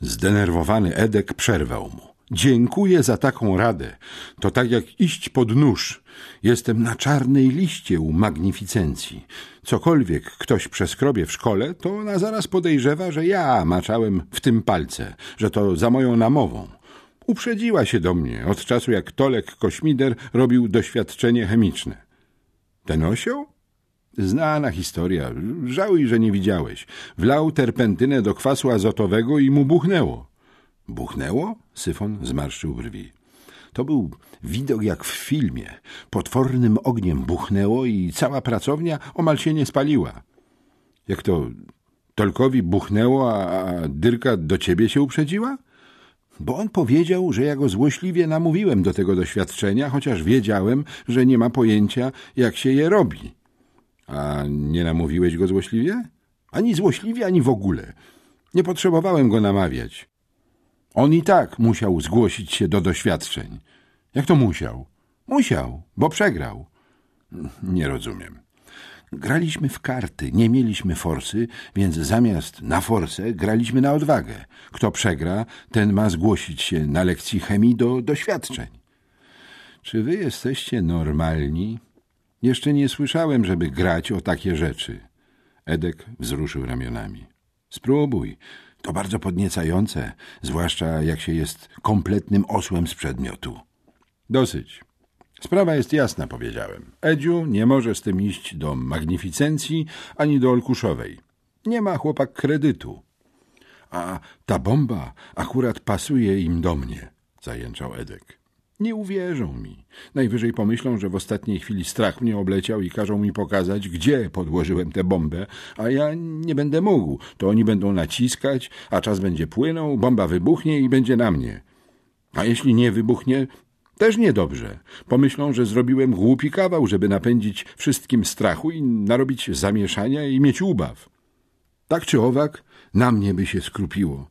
Zdenerwowany Edek przerwał mu. Dziękuję za taką radę. To tak jak iść pod nóż. Jestem na czarnej liście u magnificencji. Cokolwiek ktoś przeskrobie w szkole, to ona zaraz podejrzewa, że ja maczałem w tym palce, że to za moją namową. Uprzedziła się do mnie od czasu, jak Tolek Kośmider robił doświadczenie chemiczne. Ten osioł? Znana historia. Żałuj, że nie widziałeś. Wlał terpentynę do kwasu azotowego i mu buchnęło. Buchnęło? Syfon zmarszczył brwi. To był widok jak w filmie. Potwornym ogniem buchnęło i cała pracownia omal się nie spaliła. Jak to Tolkowi buchnęło, a, Dyrka do ciebie się uprzedziła? Bo on powiedział, że ja go złośliwie namówiłem do tego doświadczenia, chociaż wiedziałem, że nie ma pojęcia, jak się je robi. A nie namówiłeś go złośliwie? Ani złośliwie, ani w ogóle. Nie potrzebowałem go namawiać. On i tak musiał zgłosić się do doświadczeń. Jak to musiał? Musiał, bo przegrał. Nie rozumiem. Graliśmy w karty, nie mieliśmy forsy, więc zamiast na forsę graliśmy na odwagę. Kto przegra, ten ma zgłosić się na lekcji chemii do doświadczeń. Czy wy jesteście normalni? Jeszcze nie słyszałem, żeby grać o takie rzeczy. Edek wzruszył ramionami. Spróbuj. To bardzo podniecające, zwłaszcza jak się jest kompletnym osłem z przedmiotu. Dosyć. Sprawa jest jasna, powiedziałem. Edziu nie może z tym iść do magnificencji ani do Olkuszowej. Nie ma chłopak kredytu. A ta bomba akurat pasuje im do mnie, zajęczał Edek. Nie uwierzą mi. Najwyżej pomyślą, że w ostatniej chwili strach mnie obleciał i każą mi pokazać, gdzie podłożyłem tę bombę, a ja nie będę mógł. To oni będą naciskać, a czas będzie płynął, bomba wybuchnie i będzie na mnie. A jeśli nie wybuchnie, też niedobrze. Pomyślą, że zrobiłem głupi kawał, żeby napędzić wszystkim strachu i narobić zamieszania i mieć ubaw. Tak czy owak, na mnie by się skrupiło.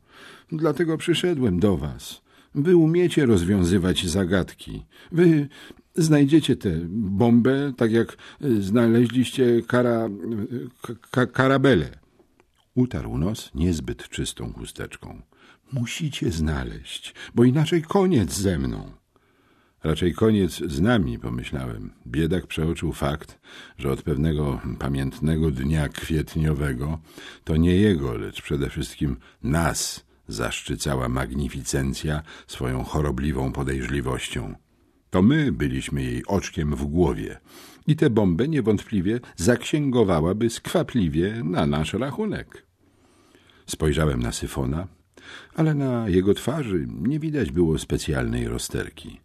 Dlatego przyszedłem do was. Wy umiecie rozwiązywać zagadki. Wy znajdziecie tę bombę, tak jak znaleźliście kara, ka, karabelę. Utarł nos niezbyt czystą chusteczką. Musicie znaleźć, bo inaczej koniec ze mną. Raczej koniec z nami, pomyślałem. Biedak przeoczył fakt, że od pewnego pamiętnego dnia kwietniowego to nie jego, lecz przede wszystkim nas zaszczycała magnificencja swoją chorobliwą podejrzliwością. To my byliśmy jej oczkiem w głowie i tę bombę niewątpliwie zaksięgowałaby skwapliwie na nasz rachunek. Spojrzałem na Syfona, ale na jego twarzy nie widać było specjalnej rozterki.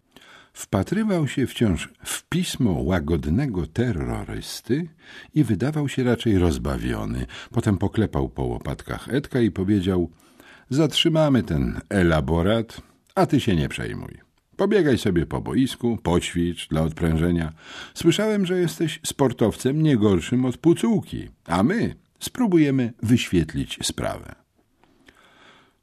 Wpatrywał się wciąż w pismo łagodnego terrorysty i wydawał się raczej rozbawiony. Potem poklepał po łopatkach Edka i powiedział – Zatrzymamy ten elaborat, a ty się nie przejmuj. Pobiegaj sobie po boisku, poćwicz dla odprężenia. Słyszałem, że jesteś sportowcem nie gorszym od pucułki, a my spróbujemy wyświetlić sprawę.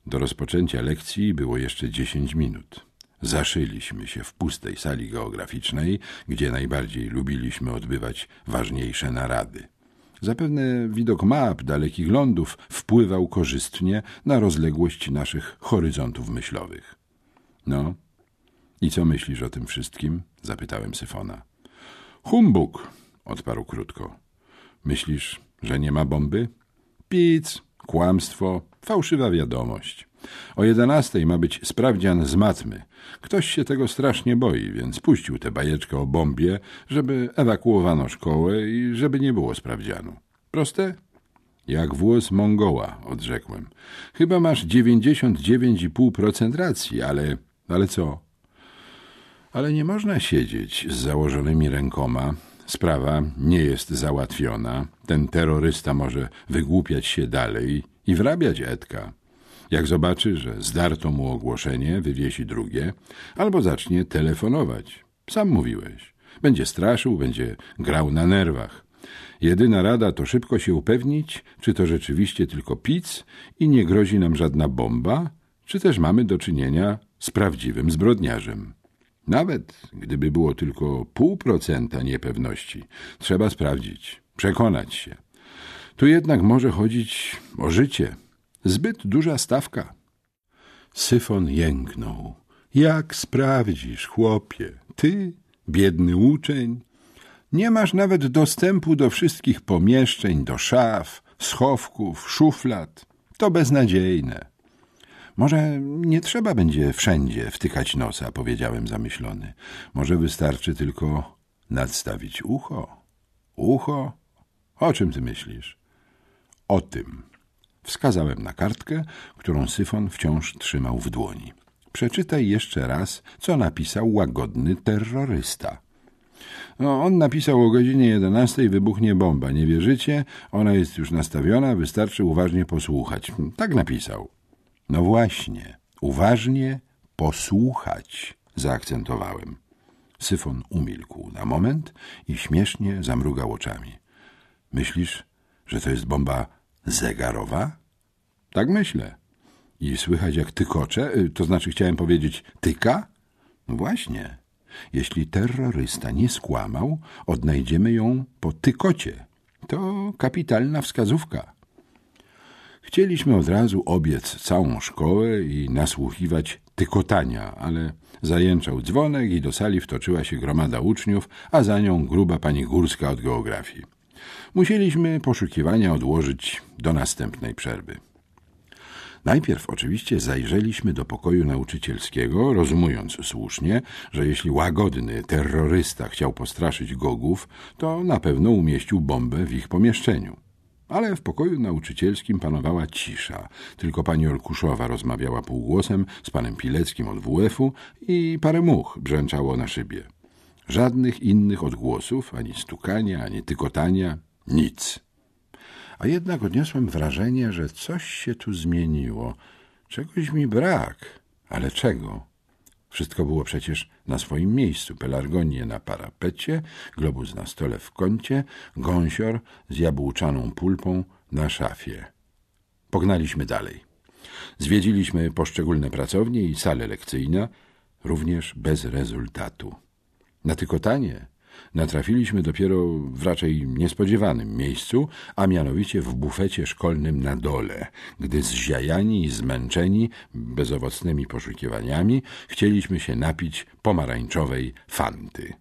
Do rozpoczęcia lekcji było jeszcze dziesięć minut. Zaszyliśmy się w pustej sali geograficznej, gdzie najbardziej lubiliśmy odbywać ważniejsze narady. Zapewne widok map dalekich lądów wpływał korzystnie na rozległość naszych horyzontów myślowych. No, i co myślisz o tym wszystkim? zapytałem Syfona. Humbug, odparł krótko. Myślisz, że nie ma bomby? Pic, kłamstwo, fałszywa wiadomość. O jedenastej ma być sprawdzian z matmy. Ktoś się tego strasznie boi, więc puścił tę bajeczkę o bombie, żeby ewakuowano szkołę i żeby nie było sprawdzianu. Proste? Jak włos Mongoła, odrzekłem. Chyba masz dziewięćdziesiąt dziewięć i pół procent racji, ale... ale co? Ale nie można siedzieć z założonymi rękoma. Sprawa nie jest załatwiona. Ten terrorysta może wygłupiać się dalej i wrabiać Edka. Jak zobaczy, że zdarto mu ogłoszenie, wywiesi drugie, albo zacznie telefonować. Sam mówiłeś. Będzie straszył, będzie grał na nerwach. Jedyna rada to szybko się upewnić, czy to rzeczywiście tylko pic i nie grozi nam żadna bomba, czy też mamy do czynienia z prawdziwym zbrodniarzem. Nawet gdyby było tylko pół procenta niepewności, trzeba sprawdzić, przekonać się. Tu jednak może chodzić o życie – Zbyt duża stawka. Syfon jęknął. Jak sprawdzisz, chłopie, ty, biedny uczeń, nie masz nawet dostępu do wszystkich pomieszczeń, do szaf, schowków, szuflad. To beznadziejne. Może nie trzeba będzie wszędzie wtykać nosa, powiedziałem zamyślony. Może wystarczy tylko nadstawić ucho. Ucho? O czym ty myślisz? O tym. Wskazałem na kartkę, którą Syfon wciąż trzymał w dłoni. Przeczytaj jeszcze raz, co napisał łagodny terrorysta. No, on napisał o godzinie 11 wybuchnie bomba. Nie wierzycie? Ona jest już nastawiona, wystarczy uważnie posłuchać. Tak napisał. No właśnie, uważnie posłuchać, zaakcentowałem. Syfon umilkł na moment i śmiesznie zamrugał oczami. Myślisz, że to jest bomba zegarowa? Tak myślę. I słychać jak tykocze, y, to znaczy chciałem powiedzieć tyka? No właśnie. Jeśli terrorysta nie skłamał, odnajdziemy ją po tykocie. To kapitalna wskazówka. Chcieliśmy od razu obiec całą szkołę i nasłuchiwać tykotania, ale zajęczał dzwonek i do sali wtoczyła się gromada uczniów, a za nią gruba pani Górska od geografii. Musieliśmy poszukiwania odłożyć do następnej przerwy. Najpierw oczywiście zajrzeliśmy do pokoju nauczycielskiego, rozumując słusznie, że jeśli łagodny terrorysta chciał postraszyć gogów, to na pewno umieścił bombę w ich pomieszczeniu. Ale w pokoju nauczycielskim panowała cisza. Tylko pani Olkuszowa rozmawiała półgłosem z panem Pileckim od WF-u i parę much brzęczało na szybie. Żadnych innych odgłosów, ani stukania, ani tykotania, nic. A jednak odniosłem wrażenie, że coś się tu zmieniło. Czegoś mi brak. Ale czego? Wszystko było przecież na swoim miejscu. Pelargonie na parapecie, globus na stole w kącie, gąsior z jabłczaną pulpą na szafie. Pognaliśmy dalej. Zwiedziliśmy poszczególne pracownie i sale lekcyjne, również bez rezultatu. Na tykotanie natrafiliśmy dopiero w raczej niespodziewanym miejscu, a mianowicie w bufecie szkolnym na dole, gdy zziajani i zmęczeni bezowocnymi poszukiwaniami chcieliśmy się napić pomarańczowej fanty.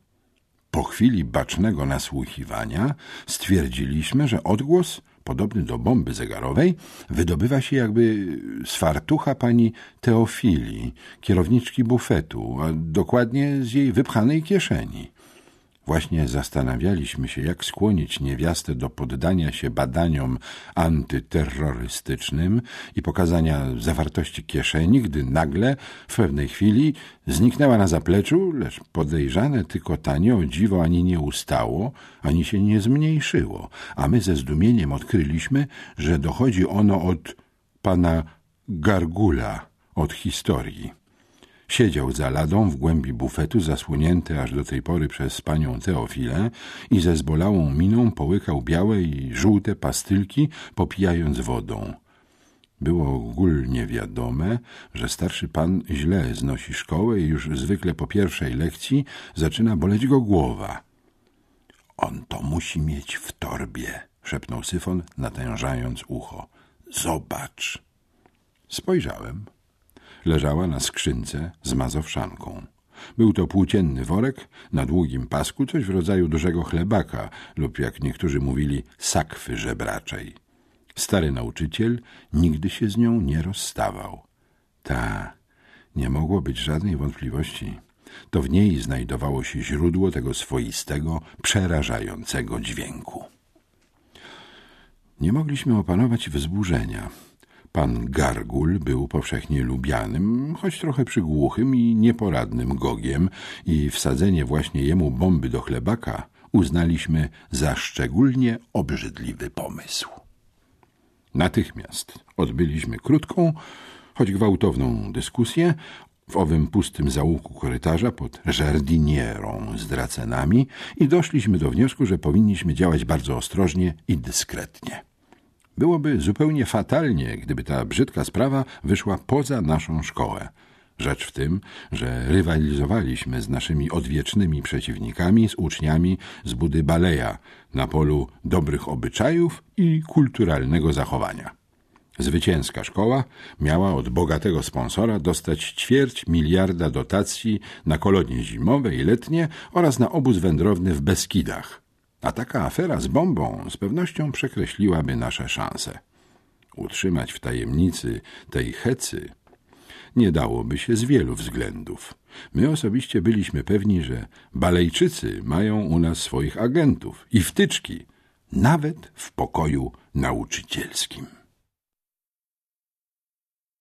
Po chwili bacznego nasłuchiwania stwierdziliśmy, że odgłos podobny do bomby zegarowej, wydobywa się jakby z fartucha pani Teofilii, kierowniczki bufetu, a dokładnie z jej wypchanej kieszeni. Właśnie zastanawialiśmy się, jak skłonić niewiastę do poddania się badaniom antyterrorystycznym i pokazania zawartości kieszeni, gdy nagle, w pewnej chwili, zniknęła na zapleczu, lecz podejrzane tykotanie o dziwo ani nie ustało, ani się nie zmniejszyło, a my ze zdumieniem odkryliśmy, że dochodzi ono od pana Gargula, od historii. Siedział za ladą w głębi bufetu, zasłonięty aż do tej pory przez panią Teofilę i ze zbolałą miną połykał białe i żółte pastylki, popijając wodą. Było ogólnie wiadome, że starszy pan źle znosi szkołę i już zwykle po pierwszej lekcji zaczyna boleć go głowa. On to musi mieć w torbie, szepnął Syfon, natężając ucho. Zobacz. Spojrzałem leżała na skrzynce z mazowszanką. Był to płócienny worek, na długim pasku coś w rodzaju dużego chlebaka lub, jak niektórzy mówili, sakwy żebraczej. Stary nauczyciel nigdy się z nią nie rozstawał. Ta, nie mogło być żadnej wątpliwości. To w niej znajdowało się źródło tego swoistego, przerażającego dźwięku. Nie mogliśmy opanować wzburzenia. Pan Gargul był powszechnie lubianym, choć trochę przygłuchym i nieporadnym gogiem i wsadzenie właśnie jemu bomby do chlebaka uznaliśmy za szczególnie obrzydliwy pomysł. Natychmiast odbyliśmy krótką, choć gwałtowną dyskusję w owym pustym zaułku korytarza pod żardinierą z dracenami i doszliśmy do wniosku, że powinniśmy działać bardzo ostrożnie i dyskretnie. Byłoby zupełnie fatalnie, gdyby ta brzydka sprawa wyszła poza naszą szkołę. Rzecz w tym, że rywalizowaliśmy z naszymi odwiecznymi przeciwnikami, z uczniami z budy Baleja na polu dobrych obyczajów i kulturalnego zachowania. Zwycięska szkoła miała od bogatego sponsora dostać ćwierć miliarda dotacji na kolonie zimowe i letnie oraz na obóz wędrowny w Beskidach. A taka afera z bombą z pewnością przekreśliłaby nasze szanse. Utrzymać w tajemnicy tej hecy nie dałoby się z wielu względów. My osobiście byliśmy pewni, że Balejczycy mają u nas swoich agentów i wtyczki, nawet w pokoju nauczycielskim.